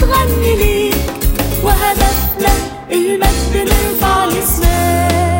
تغني ليك وهدفنا المجد نرفع لاسمك